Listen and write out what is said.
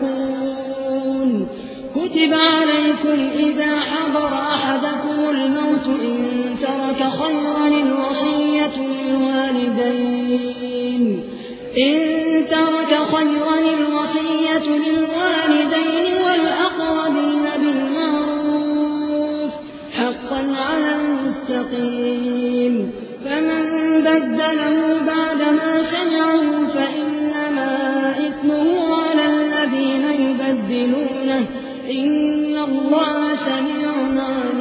تتقون كتب عليكم إذا حضر أحدكم الموت إن ترك خيرا الوصية للوالدين. إن ترك خيرا الوصية للوالدين والأقربين بالمعروف حقا على المتقين. فمن بدله بعدما سمعه إن الله سميع عليم